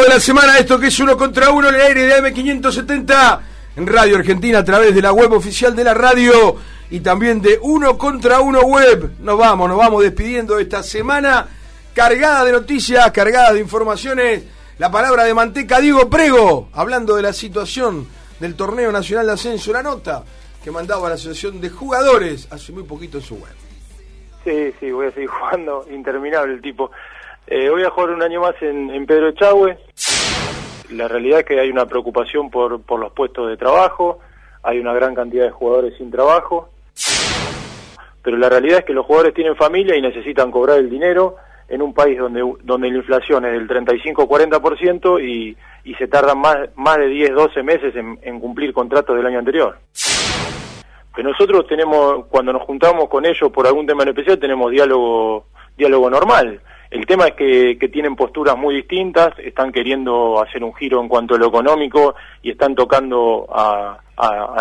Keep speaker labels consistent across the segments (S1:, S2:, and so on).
S1: de la semana, esto que es uno contra uno en el aire de AM570 en Radio Argentina a través de la web oficial de la radio y también de uno contra uno web. Nos vamos, nos vamos despidiendo esta semana cargada de noticias, cargada de informaciones. La palabra de Manteca Diego Prego, hablando de la situación del torneo nacional de ascenso, la nota que mandaba la Asociación de Jugadores hace muy poquito en su web.
S2: Sí, sí, voy a seguir jugando, interminable el tipo. Eh, voy a jugar un año más en, Pedro Echagüe. La realidad es que hay una preocupación por, por los puestos de trabajo, hay una gran cantidad de jugadores sin trabajo, pero la realidad es que los jugadores tienen familia y necesitan cobrar el dinero en un país donde, donde la inflación es del 35-40% y, y se tardan más, más de 10, 12 meses en, en cumplir contratos del año anterior. Pero nosotros tenemos, cuando nos juntamos con ellos por algún tema en especial, tenemos diálogo, diálogo normal. El tema es que, tienen posturas muy distintas, están queriendo hacer un giro en cuanto a lo económico y están tocando a,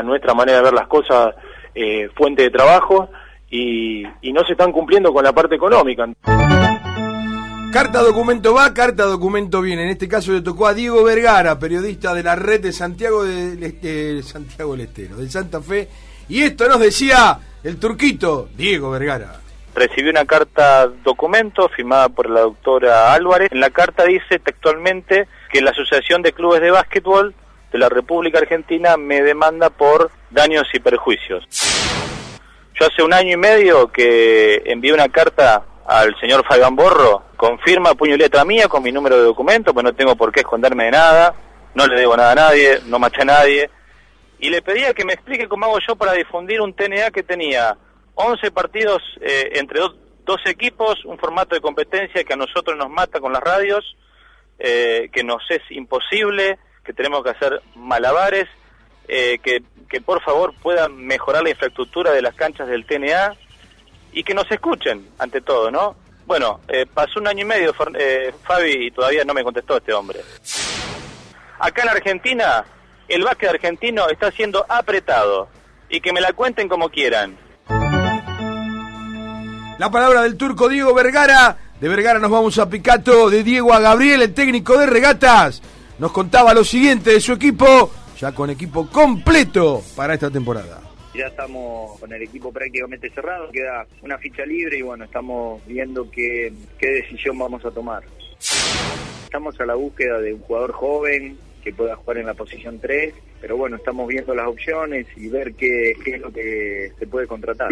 S2: nuestra manera de ver las cosas eh, fuente de trabajo y, y no se están cumpliendo con la parte económica.
S1: Carta documento va, carta documento viene. En este caso le tocó a Diego Vergara, periodista de la red de Santiago de, Santiago del Estero, de Santa Fe. Y esto nos decía el turquito Diego Vergara.
S3: Recibí una carta documento firmada por la doctora Álvarez. En la carta dice textualmente que la Asociación de Clubes de Básquetbol de la República Argentina me demanda por daños y perjuicios. Yo hace un año y medio que envié una carta al señor Fabián Borro, confirma puño y letra mía con mi número de documento, pues no tengo por qué esconderme de nada, no le debo nada a nadie, no maché a nadie, y le pedía que me explique cómo hago yo para difundir un TNA que tenía 11 partidos eh, entre dos equipos, un formato de competencia que a nosotros nos mata con las radios, eh, que nos es imposible, que tenemos que hacer malabares, eh, que, que por favor puedan mejorar la infraestructura de las canchas del TNA, y que nos escuchen, ante todo, ¿no? Bueno, eh, pasó un año y medio, eh, Fabi, y todavía no me contestó este hombre. Acá en Argentina, el básquet argentino está siendo apretado, y que me la cuenten como quieran.
S1: La palabra del turco Diego Vergara. De Vergara nos vamos a Picato, de Diego a Gabriel, el técnico de regatas. Nos contaba lo siguiente de su equipo, ya con equipo completo para esta temporada
S4: ya estamos con el equipo prácticamente cerrado, queda una ficha libre y bueno, estamos viendo qué, decisión vamos a tomar. Estamos a la búsqueda de un jugador joven que pueda jugar en la posición 3, pero bueno, estamos viendo las opciones y ver qué es lo que se puede contratar.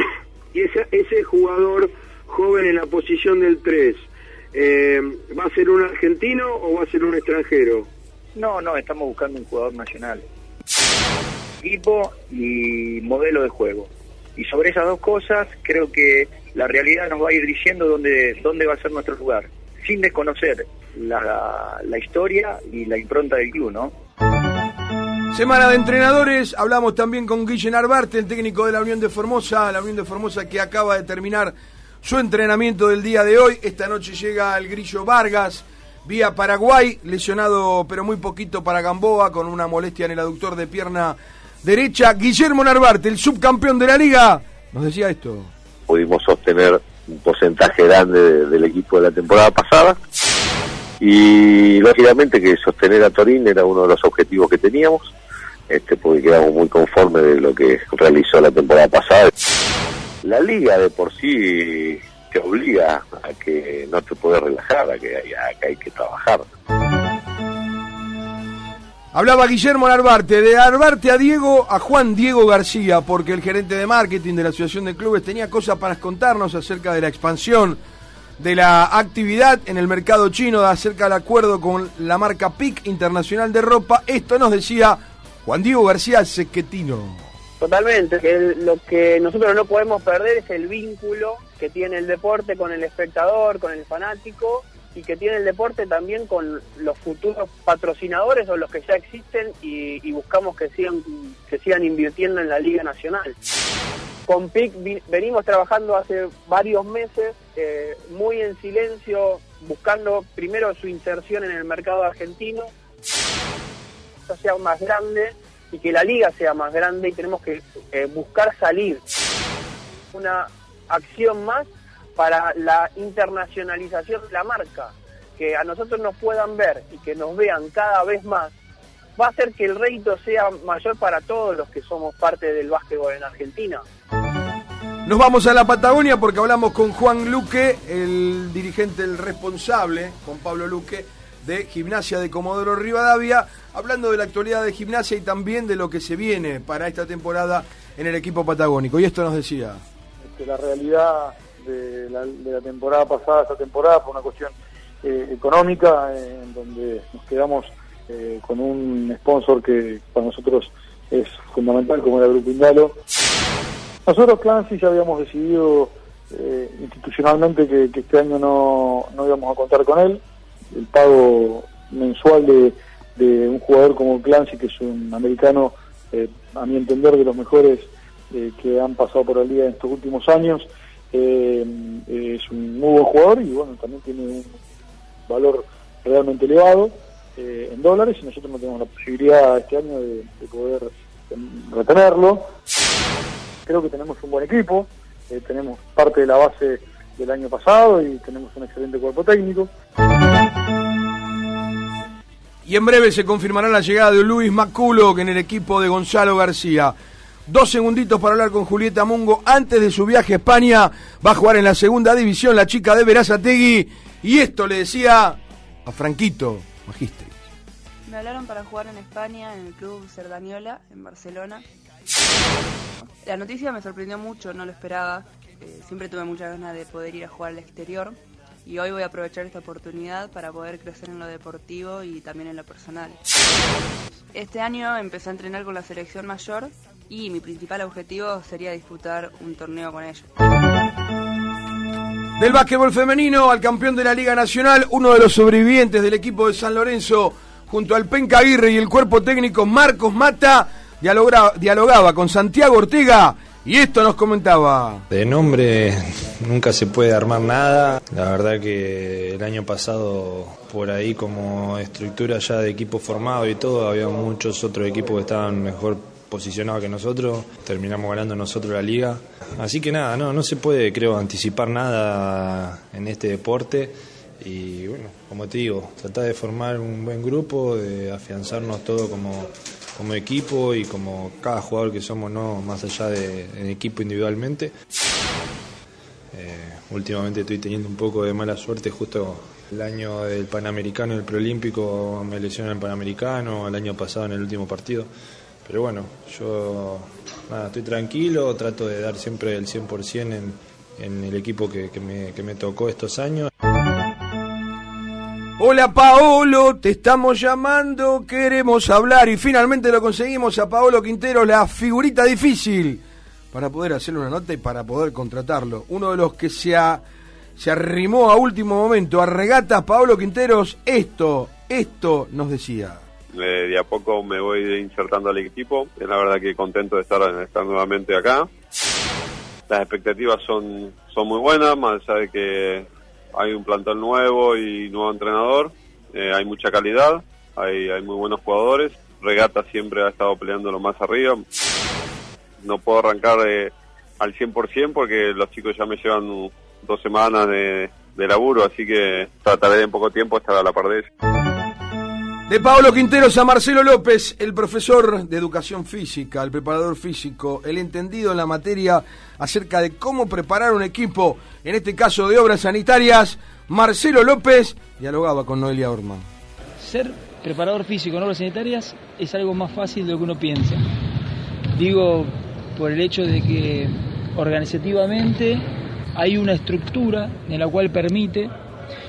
S5: Y ese, ese jugador joven en la posición del 3, eh, ¿va a ser un argentino o va a ser un extranjero?
S4: No, no, estamos buscando un jugador nacional equipo y modelo de juego. Y sobre esas dos cosas creo que la realidad nos va a ir diciendo dónde, dónde va a ser nuestro lugar, sin desconocer la, la historia y la impronta del club, ¿no?
S1: Semana de entrenadores, hablamos también con Guillen Arbarte, el técnico de la Unión de Formosa, la Unión de Formosa que acaba de terminar su entrenamiento del día de hoy. Esta noche llega el Grillo Vargas, vía Paraguay, lesionado pero muy poquito para Gamboa, con una molestia en el aductor de pierna derecha, Guillermo Narvarte, el subcampeón de la liga, nos decía esto.
S6: Pudimos sostener un porcentaje grande del equipo de la temporada pasada y lógicamente que sostener a Torín era uno de los objetivos que teníamos, este, porque quedamos muy conformes de lo que realizó la temporada pasada. La liga de por sí te obliga a que no te puedes relajar, a que, hay que trabajar.
S1: Hablaba Guillermo Narvarte, de Narvarte a Diego, a Juan Diego García, porque el gerente de marketing de la Asociación de Clubes tenía cosas para contarnos acerca de la expansión de la actividad en el mercado chino, acerca del acuerdo con la marca PIC Internacional de Ropa. Esto nos decía Juan Diego García Sequetino.
S7: Totalmente, lo que nosotros no podemos perder es el vínculo que tiene el deporte con el espectador, con el fanático y que tiene el deporte también con los futuros patrocinadores o los que ya existen y, buscamos que sigan, que sigan invirtiendo en la Liga Nacional. Con PIC venimos trabajando hace varios meses, eh, muy en silencio, buscando primero su inserción en el mercado argentino, que sea más grande y que la liga sea más grande y tenemos que eh, buscar salir. Una acción más para la internacionalización de la marca, que a nosotros nos puedan ver y que nos vean cada vez más, va a hacer que el rédito sea mayor para todos los que somos parte del básquetbol en Argentina.
S1: Nos vamos a la Patagonia porque hablamos con Juan Luque, el dirigente, el responsable, con Pablo Luque, de Gimnasia de Comodoro Rivadavia, hablando de la actualidad de Gimnasia y también de lo que se viene para esta temporada en el equipo patagónico. Y esto nos decía.
S8: Este, la realidad de la, temporada pasada, esta temporada, fue una cuestión eh, económica, eh, en donde nos quedamos eh, con un sponsor que para nosotros es fundamental, como era Grupo Indalo. Nosotros, Clancy, ya habíamos decidido institucionalmente que, este año no, no íbamos a contar con él. El pago mensual de, de un jugador como Clancy, que es un americano, a mi entender, de los mejores que han pasado por la liga en estos últimos años, eh, es un muy buen jugador y bueno, también tiene un valor realmente elevado eh, en dólares y nosotros no tenemos la posibilidad este año de, poder em, retenerlo. Creo que tenemos un buen equipo, eh, tenemos parte de la base del año pasado y tenemos un excelente cuerpo técnico.
S1: Y en breve se confirmará la llegada de Luis Maculo en el equipo de Gonzalo García. Dos segunditos para hablar con Julieta Mungo. Antes de su viaje a España, va a jugar en la segunda división la chica de Verazategui. Y esto le decía a Franquito Magistri.
S9: Me hablaron para jugar en España, en el club Cerdaniola, en Barcelona. La noticia me sorprendió mucho, no lo esperaba. Eh, siempre tuve muchas ganas de poder ir a jugar al exterior y hoy voy a aprovechar esta oportunidad para poder crecer en lo deportivo y también en lo personal. Este año empecé a entrenar con la selección mayor y mi principal objetivo sería disputar un torneo con ellos.
S1: Del básquetbol femenino al campeón de la Liga Nacional, uno de los sobrevivientes del equipo de San Lorenzo, junto al Penca Aguirre y el cuerpo técnico Marcos Mata, dialogaba, con Santiago Ortega y esto nos comentaba.
S10: De nombre nunca se puede armar nada. La verdad que el año pasado por ahí como estructura ya de equipo formado y todo, había muchos otros equipos que estaban mejor posicionado que nosotros, terminamos ganando nosotros la liga. Así que nada, no, no se puede, creo, anticipar nada en este deporte. Y bueno, como te digo, tratar de formar un buen grupo, de afianzarnos todo como, como equipo y como cada jugador que somos, no más allá de equipo individualmente. Eh, últimamente estoy teniendo un poco de mala suerte, justo el año del Panamericano, el Preolímpico, me lesioné en el Panamericano, el año pasado en el último partido. Pero bueno, yo estoy tranquilo, trato de dar siempre el 100% en, en el equipo que, que me tocó estos años.
S1: Hola Paolo, te estamos llamando, queremos hablar y finalmente lo conseguimos a Paolo Quintero, la figurita difícil, para poder hacerle una nota y para poder contratarlo. Uno de los que se, se arrimó a último momento a regatas, Paolo Quinteros, esto, esto nos decía
S11: de a poco me voy insertando al equipo. Es la verdad que contento de estar, estar nuevamente acá. Las expectativas son, son muy buenas, más allá de que hay un plantel nuevo y nuevo entrenador. Eh, hay mucha calidad, hay, hay muy buenos jugadores. Regata siempre ha estado peleando lo más arriba. No puedo arrancar eh, al 100% porque los chicos ya me llevan dos semanas de, laburo, así que trataré en poco tiempo estar a la par de ellos.
S1: De Pablo Quinteros a Marcelo López, el profesor de educación física, el preparador físico, el entendido en la materia acerca de cómo preparar un equipo, en este caso de obras sanitarias, Marcelo López dialogaba con Noelia Orman.
S12: Ser preparador físico en obras sanitarias es algo más fácil de lo que uno piensa. Digo, por el hecho de que organizativamente hay una estructura en la cual permite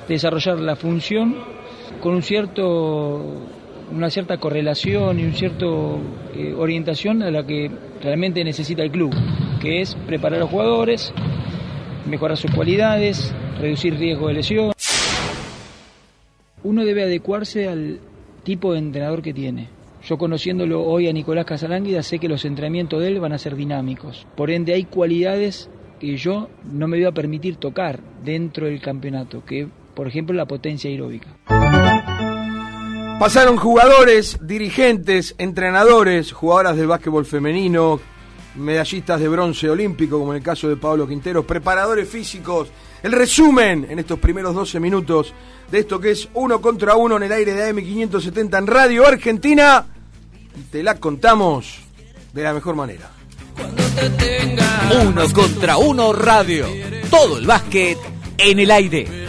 S12: desarrollar la función con un cierto, una cierta correlación y un cierto eh, orientación a la que realmente necesita el club, que es preparar a los jugadores, mejorar sus cualidades, reducir riesgo de lesión. Uno debe adecuarse al tipo de entrenador que tiene. Yo conociéndolo hoy a Nicolás Casalánguida sé que los entrenamientos de él van a ser dinámicos. Por ende hay cualidades que yo no me voy a permitir tocar dentro del campeonato, que por ejemplo la potencia aeróbica.
S1: Pasaron jugadores, dirigentes, entrenadores, jugadoras del básquetbol femenino, medallistas de bronce olímpico, como en el caso de Pablo Quinteros, preparadores físicos. El resumen en estos primeros 12 minutos de esto que es uno contra uno en el aire de AM570 en Radio Argentina. Y te la contamos de la mejor manera.
S13: Uno contra uno radio. Todo el básquet en el aire.